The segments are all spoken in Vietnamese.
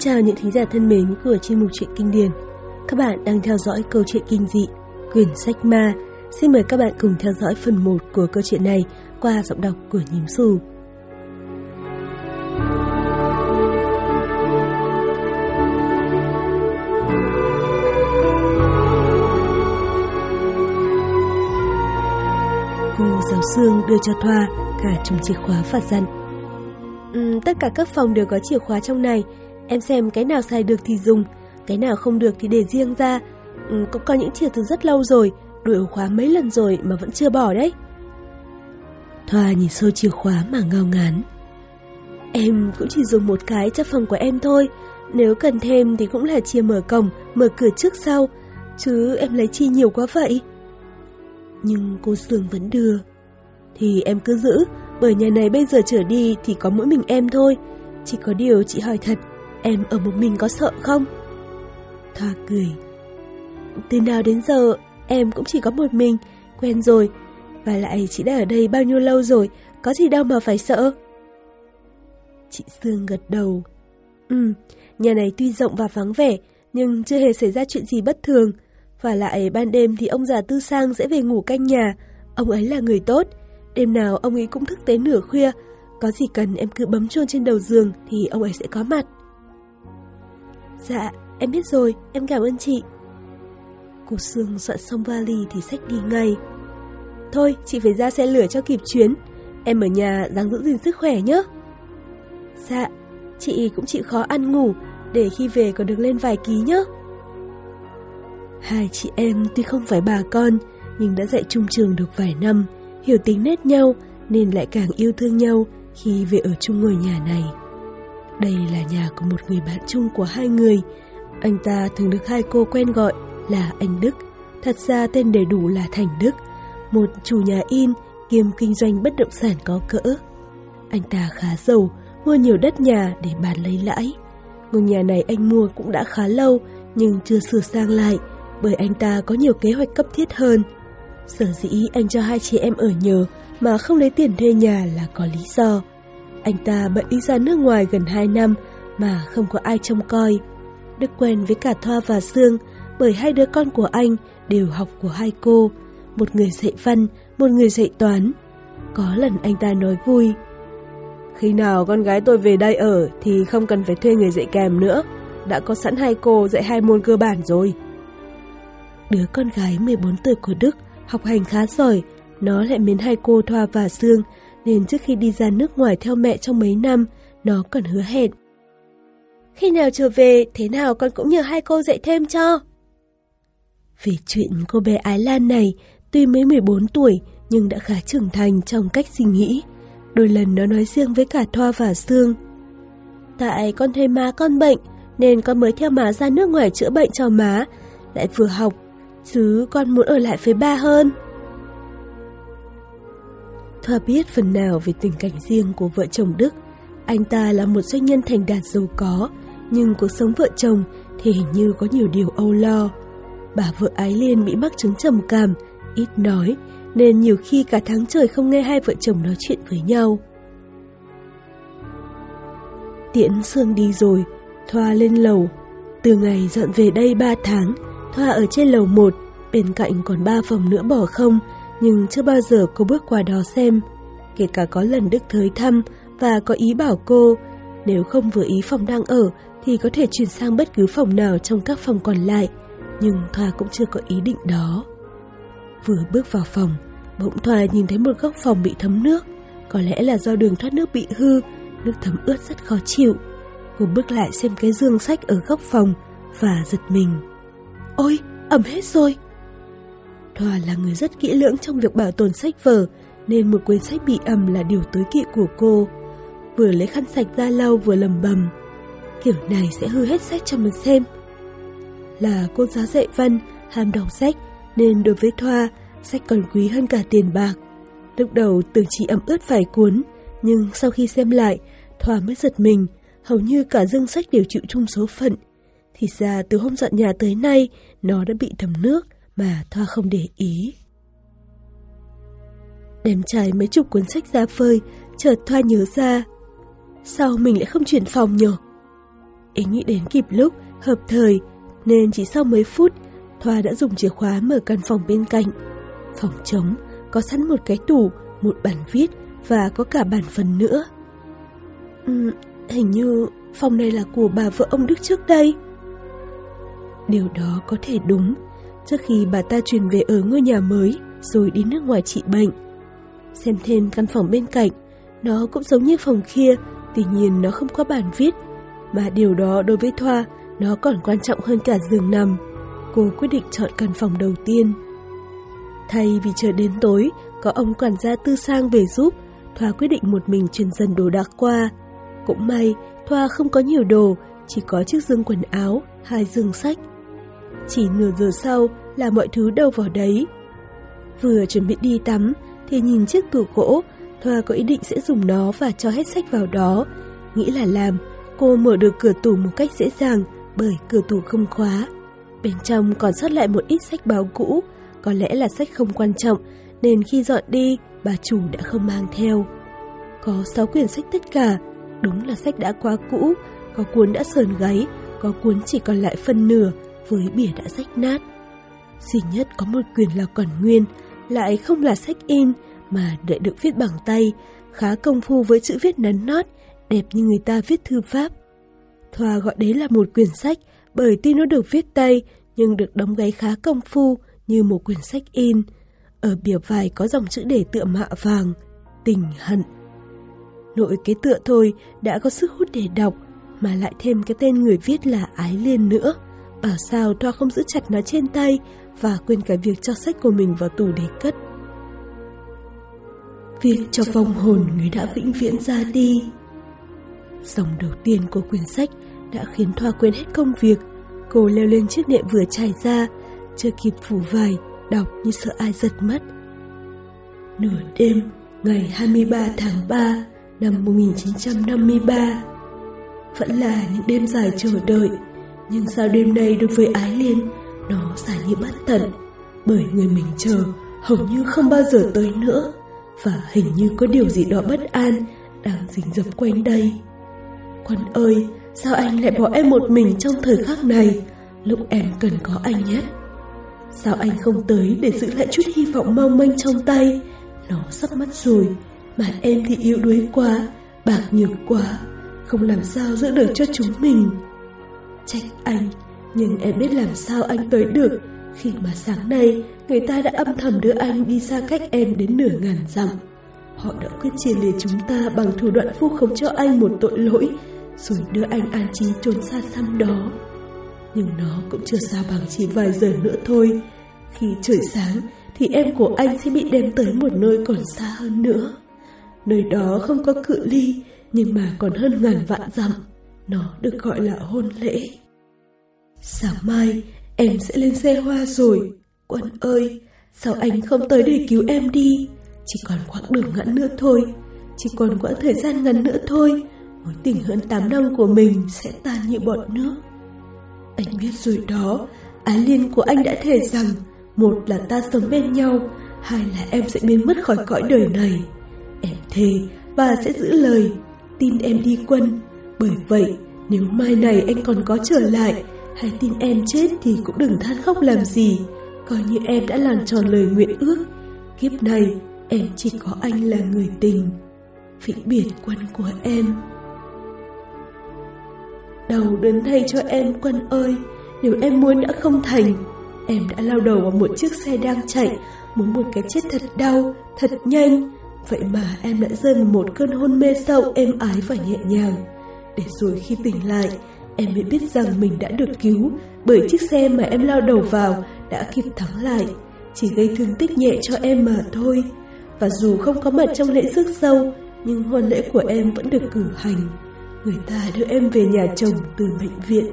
Chào những thính giả thân mến của chuyên mục truyện kinh điển. Các bạn đang theo dõi câu chuyện kinh dị Quyển sách ma. Xin mời các bạn cùng theo dõi phần 1 của câu chuyện này qua giọng đọc của Nhím Sù. Cô giáo xương đưa cho Thoa cả chùm chìa khóa và dặn. Ừ, tất cả các phòng đều có chìa khóa trong này, Em xem cái nào xài được thì dùng, cái nào không được thì để riêng ra. Ừ, có, có những chìa từ rất lâu rồi, đổi ổ khóa mấy lần rồi mà vẫn chưa bỏ đấy. Thoa nhìn sâu chìa khóa mà ngao ngán. Em cũng chỉ dùng một cái cho phòng của em thôi, nếu cần thêm thì cũng là chìa mở cổng, mở cửa trước sau, chứ em lấy chi nhiều quá vậy. Nhưng cô Sương vẫn đưa. Thì em cứ giữ, bởi nhà này bây giờ trở đi thì có mỗi mình em thôi. Chỉ có điều chị hỏi thật, Em ở một mình có sợ không? Thoa cười. Từ nào đến giờ em cũng chỉ có một mình, quen rồi. Và lại chị đã ở đây bao nhiêu lâu rồi, có gì đâu mà phải sợ. Chị Sương gật đầu. Ừ, nhà này tuy rộng và vắng vẻ, nhưng chưa hề xảy ra chuyện gì bất thường. Và lại ban đêm thì ông già Tư Sang sẽ về ngủ canh nhà. Ông ấy là người tốt. Đêm nào ông ấy cũng thức tới nửa khuya. Có gì cần em cứ bấm chuông trên đầu giường thì ông ấy sẽ có mặt. Dạ, em biết rồi, em cảm ơn chị. Cô Sương soạn xong vali thì sách đi ngay. Thôi, chị phải ra xe lửa cho kịp chuyến. Em ở nhà dáng giữ gìn sức khỏe nhé. Dạ, chị cũng chịu khó ăn ngủ, để khi về còn được lên vài ký nhé. Hai chị em tuy không phải bà con, nhưng đã dạy chung trường được vài năm, hiểu tính nét nhau nên lại càng yêu thương nhau khi về ở chung ngôi nhà này. Đây là nhà của một người bạn chung của hai người. Anh ta thường được hai cô quen gọi là anh Đức. Thật ra tên đầy đủ là Thành Đức, một chủ nhà in kiêm kinh doanh bất động sản có cỡ. Anh ta khá giàu, mua nhiều đất nhà để bán lấy lãi. Ngôi nhà này anh mua cũng đã khá lâu nhưng chưa sửa sang lại bởi anh ta có nhiều kế hoạch cấp thiết hơn. Sở dĩ anh cho hai chị em ở nhờ mà không lấy tiền thuê nhà là có lý do. Anh ta bận đi ra nước ngoài gần 2 năm mà không có ai trông coi. Đức quen với cả Thoa và Sương bởi hai đứa con của anh đều học của hai cô, một người dạy văn, một người dạy toán. Có lần anh ta nói vui. Khi nào con gái tôi về đây ở thì không cần phải thuê người dạy kèm nữa, đã có sẵn hai cô dạy hai môn cơ bản rồi. Đứa con gái 14 tuổi của Đức học hành khá giỏi, nó lại mến hai cô Thoa và Sương nên trước khi đi ra nước ngoài theo mẹ trong mấy năm, nó còn hứa hẹn. Khi nào trở về, thế nào con cũng nhờ hai cô dạy thêm cho. Về chuyện cô bé Ái Lan này, tuy mới 14 tuổi nhưng đã khá trưởng thành trong cách suy nghĩ. Đôi lần nó nói riêng với cả Thoa và Sương. Tại con thấy má con bệnh, nên con mới theo má ra nước ngoài chữa bệnh cho má, lại vừa học, chứ con muốn ở lại với ba hơn. Thoa biết phần nào về tình cảnh riêng của vợ chồng Đức. Anh ta là một doanh nhân thành đạt giàu có, nhưng cuộc sống vợ chồng thì hình như có nhiều điều âu lo. Bà vợ Ái Liên bị mắc chứng trầm cảm, ít nói, nên nhiều khi cả tháng trời không nghe hai vợ chồng nói chuyện với nhau. Tiễn Sương đi rồi, Thoa lên lầu. Từ ngày dọn về đây 3 tháng, Thoa ở trên lầu 1, bên cạnh còn 3 phòng nữa bỏ không, nhưng chưa bao giờ cô bước qua đó xem. Kể cả có lần Đức tới thăm và có ý bảo cô, nếu không vừa ý phòng đang ở thì có thể chuyển sang bất cứ phòng nào trong các phòng còn lại, nhưng Thoa cũng chưa có ý định đó. Vừa bước vào phòng, bỗng Thoa nhìn thấy một góc phòng bị thấm nước, có lẽ là do đường thoát nước bị hư, nước thấm ướt rất khó chịu. Cô bước lại xem cái dương sách ở góc phòng và giật mình. Ôi, ẩm hết rồi! Thoa là người rất kỹ lưỡng trong việc bảo tồn sách vở, nên một quyển sách bị ẩm là điều tối kỵ của cô. Vừa lấy khăn sạch ra lau vừa lầm bầm. Kiểu này sẽ hư hết sách cho mình xem. Là cô giáo dạy văn, ham đọc sách, nên đối với Thoa, sách còn quý hơn cả tiền bạc. Lúc đầu tưởng chỉ ẩm ướt vài cuốn, nhưng sau khi xem lại, Thoa mới giật mình, hầu như cả dương sách đều chịu chung số phận. Thì ra từ hôm dọn nhà tới nay, nó đã bị thấm nước mà Thoa không để ý. Đem trải mấy chục cuốn sách ra phơi, chợt Thoa nhớ ra. Sao mình lại không chuyển phòng nhở? Ý nghĩ đến kịp lúc, hợp thời, nên chỉ sau mấy phút, Thoa đã dùng chìa khóa mở căn phòng bên cạnh. Phòng trống, có sẵn một cái tủ, một bàn viết và có cả bàn phần nữa. Ừ, hình như phòng này là của bà vợ ông Đức trước đây. Điều đó có thể đúng, trước khi bà ta chuyển về ở ngôi nhà mới rồi đi nước ngoài trị bệnh. Xem thêm căn phòng bên cạnh, nó cũng giống như phòng kia, tuy nhiên nó không có bàn viết. Mà điều đó đối với Thoa, nó còn quan trọng hơn cả giường nằm. Cô quyết định chọn căn phòng đầu tiên. Thay vì chờ đến tối, có ông quản gia tư sang về giúp, Thoa quyết định một mình chuyển dần đồ đạc qua. Cũng may, Thoa không có nhiều đồ, chỉ có chiếc dương quần áo, hai dương sách. Chỉ nửa giờ sau là mọi thứ đâu vào đấy. Vừa chuẩn bị đi tắm, thì nhìn chiếc tủ gỗ, Thoa có ý định sẽ dùng nó và cho hết sách vào đó. Nghĩ là làm, cô mở được cửa tủ một cách dễ dàng bởi cửa tủ không khóa. Bên trong còn sót lại một ít sách báo cũ, có lẽ là sách không quan trọng, nên khi dọn đi, bà chủ đã không mang theo. Có 6 quyển sách tất cả, đúng là sách đã quá cũ, có cuốn đã sờn gáy, có cuốn chỉ còn lại phân nửa, với bìa đã rách nát. Duy nhất có một quyền là còn nguyên, lại không là sách in, mà đợi được viết bằng tay, khá công phu với chữ viết nắn nót, đẹp như người ta viết thư pháp. Thoa gọi đấy là một quyển sách, bởi tuy nó được viết tay, nhưng được đóng gáy khá công phu như một quyển sách in. Ở bìa vải có dòng chữ để tựa mạ vàng, tình hận. Nội cái tựa thôi đã có sức hút để đọc, mà lại thêm cái tên người viết là Ái Liên nữa. Bảo sao Thoa không giữ chặt nó trên tay và quên cả việc cho sách của mình vào tủ để cất. Việc cho vong hồn người đã vĩnh viễn ra đi. Dòng đầu tiên của quyển sách đã khiến Thoa quên hết công việc. Cô leo lên chiếc nệm vừa trải ra, chưa kịp phủ vải, đọc như sợ ai giật mất. Nửa đêm, ngày 23 tháng 3 năm 1953. Vẫn là những đêm dài chờ đợi, nhưng sao đêm nay đối với Ái Liên, nó dài như bất tận, bởi người mình chờ hầu như không bao giờ tới nữa, và hình như có điều gì đó bất an đang rình rập quanh đây. Quân ơi, sao anh lại bỏ em một mình trong thời khắc này, lúc em cần có anh nhất? Sao anh không tới để giữ lại chút hy vọng mong manh trong tay? Nó sắp mất rồi, mà em thì yếu đuối quá, bạc nhược quá, không làm sao giữ được cho chúng mình. Trách anh, nhưng em biết làm sao anh tới được khi mà sáng nay người ta đã âm thầm đưa anh đi xa cách em đến nửa ngàn dặm. Họ đã quyết chia lìa chúng ta bằng thủ đoạn vu khống cho anh một tội lỗi, rồi đưa anh an trí trốn xa xăm đó. Nhưng nó cũng chưa xa bằng chỉ vài giờ nữa thôi. Khi trời sáng thì em của anh sẽ bị đem tới một nơi còn xa hơn nữa. Nơi đó không có cự ly, nhưng mà còn hơn ngàn vạn dặm. Nó được gọi là hôn lễ. Sáng mai, em sẽ lên xe hoa rồi. Quân ơi, sao anh không tới để cứu em đi? Chỉ còn quãng đường ngắn nữa thôi. Chỉ còn quãng thời gian ngắn nữa thôi. Mối tình hơn 8 năm của mình sẽ tan như bọt nước. Anh biết rồi đó, Á Liên của anh đã thề rằng một là ta sống bên nhau, hai là em sẽ biến mất khỏi cõi đời này. Em thề và sẽ giữ lời, tin em đi quân. Bởi vậy, nếu mai này anh còn có trở lại, hay tin em chết thì cũng đừng than khóc làm gì. Coi như em đã làm tròn lời nguyện ước. Kiếp này, em chỉ có anh là người tình. Vĩnh biệt quân của em. Đầu đớn thay cho em quân ơi, nếu em muốn đã không thành. Em đã lao đầu vào một chiếc xe đang chạy, muốn một cái chết thật đau, thật nhanh. Vậy mà em lại rơi vào một cơn hôn mê sâu êm ái và nhẹ nhàng. Để rồi khi tỉnh lại, em mới biết rằng mình đã được cứu bởi chiếc xe mà em lao đầu vào đã kịp thắng lại. chỉ gây thương tích nhẹ cho em mà thôi. Và dù không có mặt trong lễ rước dâu, nhưng hôn lễ của em vẫn được cử hành. Người ta đưa em về nhà chồng từ bệnh viện.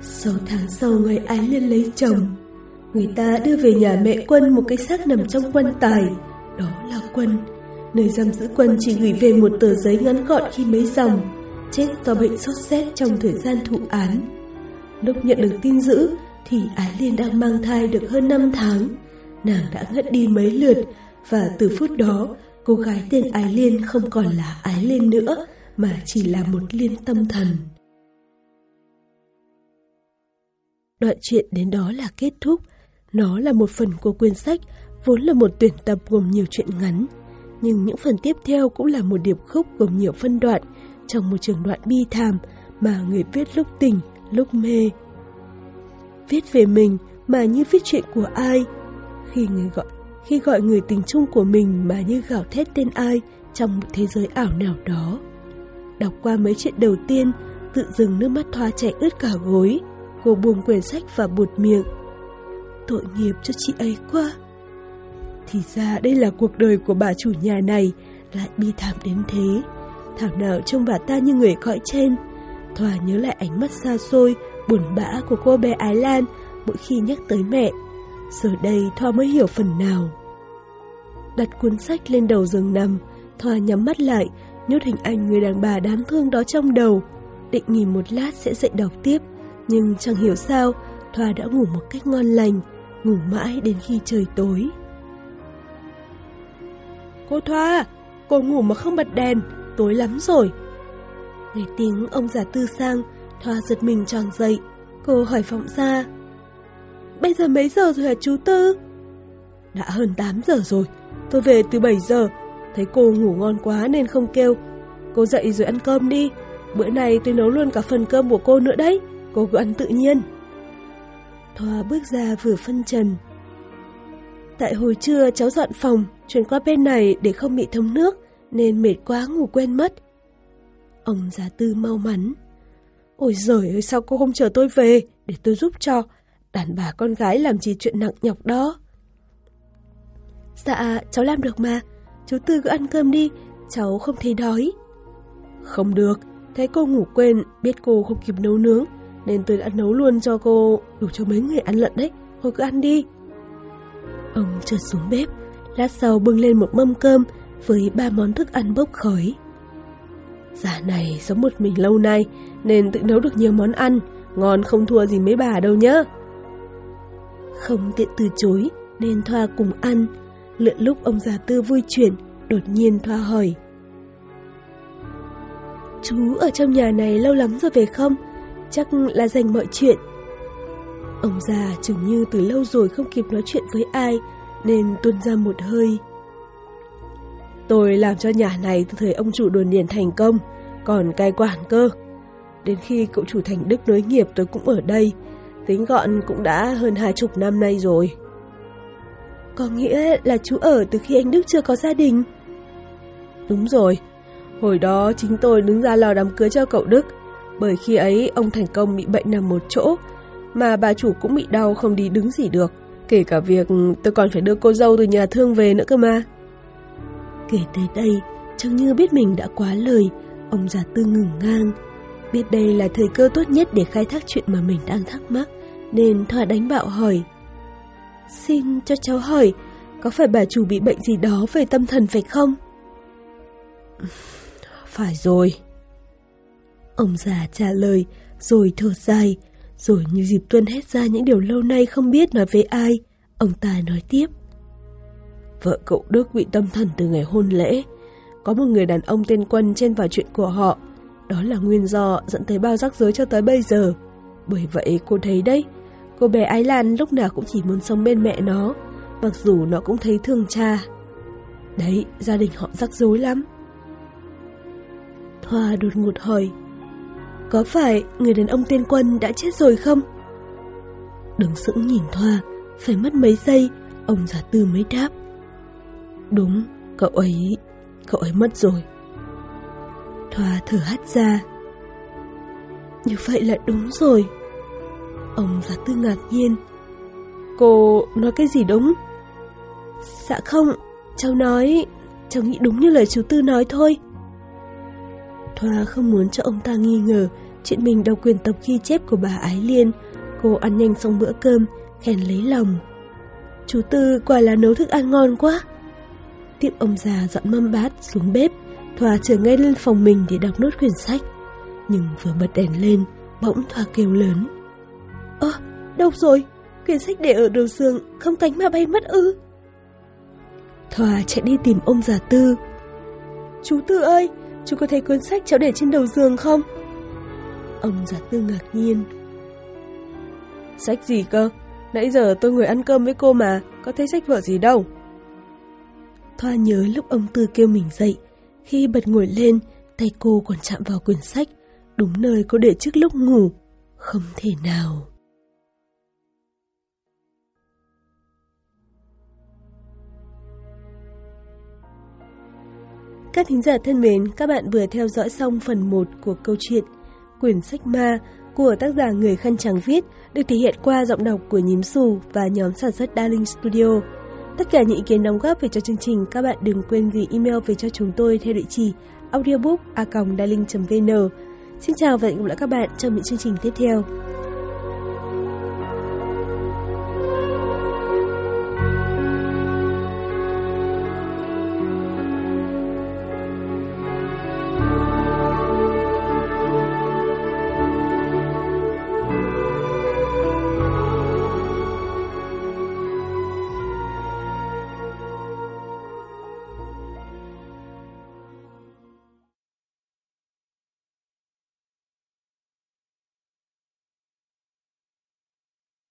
Sáu tháng sau ngày Ái Liên lấy chồng, người ta đưa về nhà mẹ quân một cái xác nằm trong quan tài, đó là quân. Nơi giam giữ quân chỉ gửi về một tờ giấy ngắn gọn khi mấy dòng, chết do bệnh sốt rét trong thời gian thụ án. Lúc nhận được tin dữ thì Ái Liên đang mang thai được hơn 5 tháng. Nàng đã ngất đi mấy lượt và từ phút đó cô gái tên Ái Liên không còn là Ái Liên nữa mà chỉ là một liên tâm thần. Đoạn chuyện đến đó là kết thúc. Nó là một phần của quyển sách, vốn là một tuyển tập gồm nhiều chuyện ngắn. Nhưng những phần tiếp theo cũng là một điệp khúc gồm nhiều phân đoạn trong một trường đoạn bi thảm mà người viết lúc tỉnh, lúc mê. Viết về mình mà như viết chuyện của ai. Khi người gọi khi gọi người tình chung của mình mà như gào thét tên ai trong một thế giới ảo nào đó. Đọc qua mấy chuyện đầu tiên, tự dừng nước mắt thoa chảy ướt cả gối. Cô buông quyển sách và buột miệng. Tội nghiệp cho chị ấy quá. Thì ra đây là cuộc đời của bà chủ nhà này, lại bi thảm đến thế. Thảo nào trông bà ta như người cõi trên. Thoa nhớ lại ánh mắt xa xôi, buồn bã của cô bé Ái Lan mỗi khi nhắc tới mẹ. Giờ đây Thoa mới hiểu phần nào. Đặt cuốn sách lên đầu giường nằm, Thoa nhắm mắt lại, nhốt hình ảnh người đàn bà đáng thương đó trong đầu. Định nghỉ một lát sẽ dậy đọc tiếp, nhưng chẳng hiểu sao, Thoa đã ngủ một cách ngon lành, ngủ mãi đến khi trời tối. Cô Thoa, cô ngủ mà không bật đèn, tối lắm rồi. Nghe tiếng ông già tư sang, Thoa giật mình tròn dậy. Cô hỏi vọng ra. Bây giờ mấy giờ rồi hả chú Tư? Đã hơn 8 giờ rồi, tôi về từ 7 giờ. Thấy cô ngủ ngon quá nên không kêu. Cô dậy rồi ăn cơm đi. Bữa nay tôi nấu luôn cả phần cơm của cô nữa đấy. Cô cứ ăn tự nhiên. Thoa bước ra vừa phân trần. Tại hồi trưa cháu dọn phòng, chuyển qua bên này để không bị thấm nước, nên mệt quá ngủ quên mất. Ông già tư mau mắn. Ôi giời ơi sao cô không chờ tôi về để tôi giúp cho. Đàn bà con gái làm gì chuyện nặng nhọc đó. Dạ, cháu làm được mà. Chú Tư cứ ăn cơm đi, cháu không thấy đói. Không được, thấy cô ngủ quên, biết cô không kịp nấu nướng, nên tôi đã nấu luôn cho cô đủ cho mấy người ăn lận đấy. Thôi cứ ăn đi. Ông trượt xuống bếp, lát sau bưng lên một mâm cơm với ba món thức ăn bốc khói. Già này sống một mình lâu nay nên tự nấu được nhiều món ăn, ngon không thua gì mấy bà đâu nhá. Không tiện từ chối nên Thoa cùng ăn. Lượn lúc ông già tư vui chuyển, đột nhiên Thoa hỏi. Chú ở trong nhà này lâu lắm rồi về không? Chắc là dành mọi chuyện. Ông già chừng như từ lâu rồi không kịp nói chuyện với ai, nên tuôn ra một hơi. Tôi làm cho nhà này từ thời ông chủ đồn điền thành công, còn cai quản cơ. Đến khi cậu chủ thành đức nối nghiệp tôi cũng ở đây, tính gọn cũng đã hơn hai chục năm nay rồi. Có nghĩa là chú ở từ khi anh Đức chưa có gia đình? Đúng rồi, hồi đó chính tôi đứng ra lo đám cưới cho cậu Đức, bởi khi ấy ông thành công bị bệnh nằm một chỗ, mà bà chủ cũng bị đau không đi đứng gì được. Kể cả việc tôi còn phải đưa cô dâu từ nhà thương về nữa cơ mà. Kể tới đây, trông như biết mình đã quá lời, ông già tư ngừng ngang. Biết đây là thời cơ tốt nhất để khai thác chuyện mà mình đang thắc mắc, nên Thoa đánh bạo hỏi. Xin cho cháu hỏi, có phải bà chủ bị bệnh gì đó về tâm thần phải không? Phải rồi. Ông già trả lời, rồi thở dài, rồi như dịp tuân hết ra những điều lâu nay không biết nói với ai, ông ta nói tiếp. Vợ cậu Đức bị tâm thần từ ngày hôn lễ. Có một người đàn ông tên Quân trên vào chuyện của họ. Đó là nguyên do dẫn tới bao rắc rối cho tới bây giờ. Bởi vậy cô thấy đấy, cô bé Ái Lan lúc nào cũng chỉ muốn sống bên mẹ nó, mặc dù nó cũng thấy thương cha. Đấy, gia đình họ rắc rối lắm. Thoa đột ngột hỏi, có phải người đàn ông tên Quân đã chết rồi không? Đứng sững nhìn Thoa, phải mất mấy giây, ông già tư mới đáp. Đúng, cậu ấy, cậu ấy mất rồi. Thoa thở hắt ra. Như vậy là đúng rồi. Ông già tư ngạc nhiên. Cô nói cái gì đúng? Dạ không, cháu nói... Cháu nghĩ đúng như lời chú Tư nói thôi. Thoa không muốn cho ông ta nghi ngờ chuyện mình đọc quyền tập ghi chép của bà Ái Liên. Cô ăn nhanh xong bữa cơm, khen lấy lòng. Chú Tư quả là nấu thức ăn ngon quá. Tiếp ông già dọn mâm bát xuống bếp, Thoa trở ngay lên phòng mình để đọc nốt quyển sách. Nhưng vừa bật đèn lên, bỗng Thoa kêu lớn. Ơ, đâu rồi? Quyển sách để ở đầu giường, không cánh mà bay mất ư? Thoa chạy đi tìm ông già Tư. Chú Tư ơi, chú có thấy cuốn sách cháu để trên đầu giường không? Ông già Tư ngạc nhiên. Sách gì cơ? Nãy giờ tôi ngồi ăn cơm với cô mà, có thấy sách vở gì đâu. Thoa nhớ lúc ông Tư kêu mình dậy, khi bật ngồi lên, tay cô còn chạm vào quyển sách, đúng nơi cô để trước lúc ngủ. Không thể nào. Các thính giả thân mến, các bạn vừa theo dõi xong phần 1 của câu chuyện Quyển sách ma của tác giả Người Khăn Trắng viết được thể hiện qua giọng đọc của Nhím Xù và nhóm sản xuất Darling Studio. Tất cả những ý kiến đóng góp về cho chương trình, các bạn đừng quên gửi email về cho chúng tôi theo địa chỉ audiobook.darling.vn Xin chào và hẹn gặp lại các bạn trong những chương trình tiếp theo.